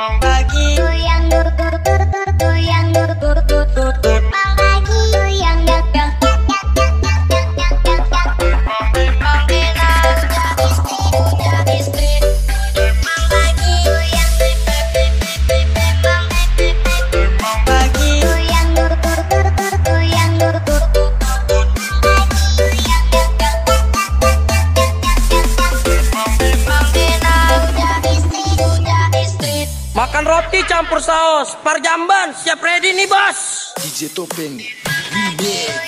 Bagi. Bagiku yang Makan roti campur saus. Parjamban siap ready nih bos. DJ Topeng. Remix.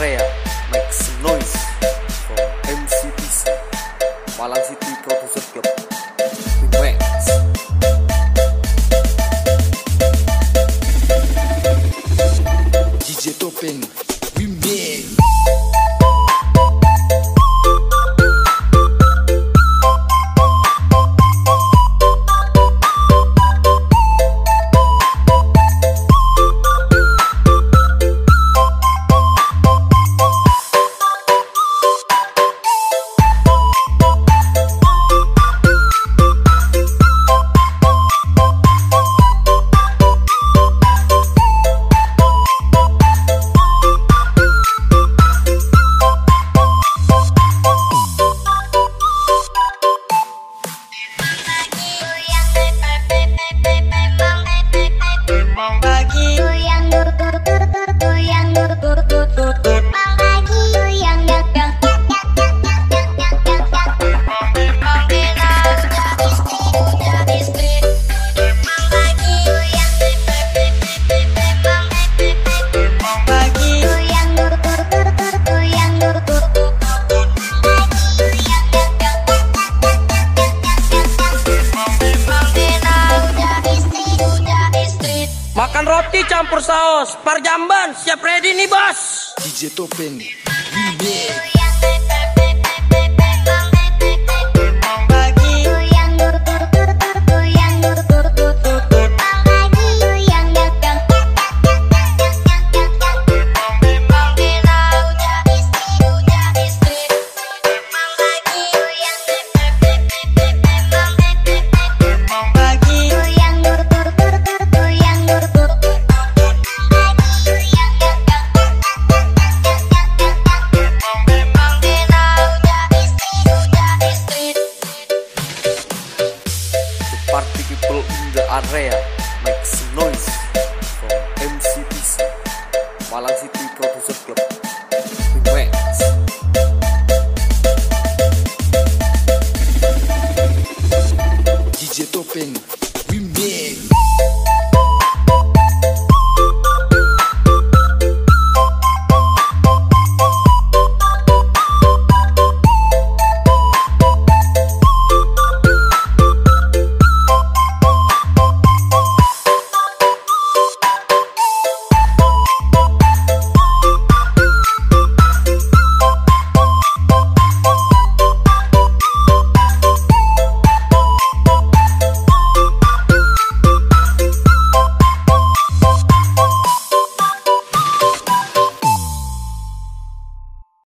Rea make some noise from MCPC Malang City Producer Club DJ Topeng. goyang goyang goyang goyang. Makan roti campur saus, parjamban siap ready nih bos. DJ Topeng, remix. Rare makes noise from MCPC, Malang City Producer Club. Remax. DJ Topeng.